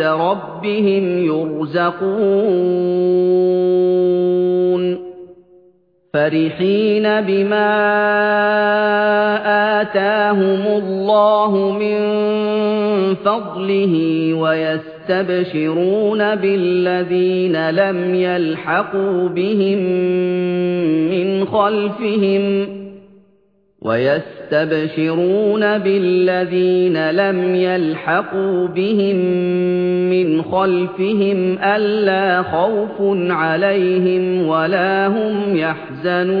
عِندَ رَبِّهِمْ يُرْزَقُونَ. فَرِحِينَ بِمَا آتَاهُمُ اللَّهُ مِن فَضْلِهِ وَيَسْتَبْشِرُونَ بِالَّذِينَ لَمْ يَلْحَقُوا بِهِم مِّنْ خَلْفِهِمْ. وَيَسْتَبْشِرُونَ بِالَّذِينَ لَمْ يَلْحَقُوا بِهِم مِّنْ خَلْفِهِمْ أَلَّا خَوْفٌ عَلَيْهِمْ وَلَا هُمْ يَحْزَنُونَ.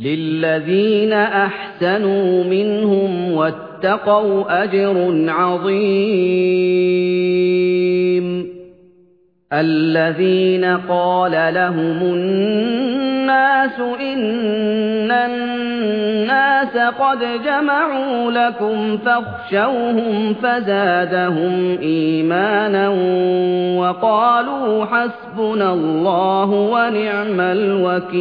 لِلَّذِينَ أَحْسَنُوا مِنْهُمْ وَاتَّقَوْا أَجْرٌ عَظِيمٌ الَّذِينَ قَالَ لَهُمُ النَّاسُ إِنَّ النَّاسَ قَدْ جَمَعُوا لَكُمْ فَاخْشَوْهُمْ فَزَادَهُمْ إِيمَانًا وَقَالُوا حَسْبُنَا اللَّهُ وَنِعْمَ الْوَكِيلُ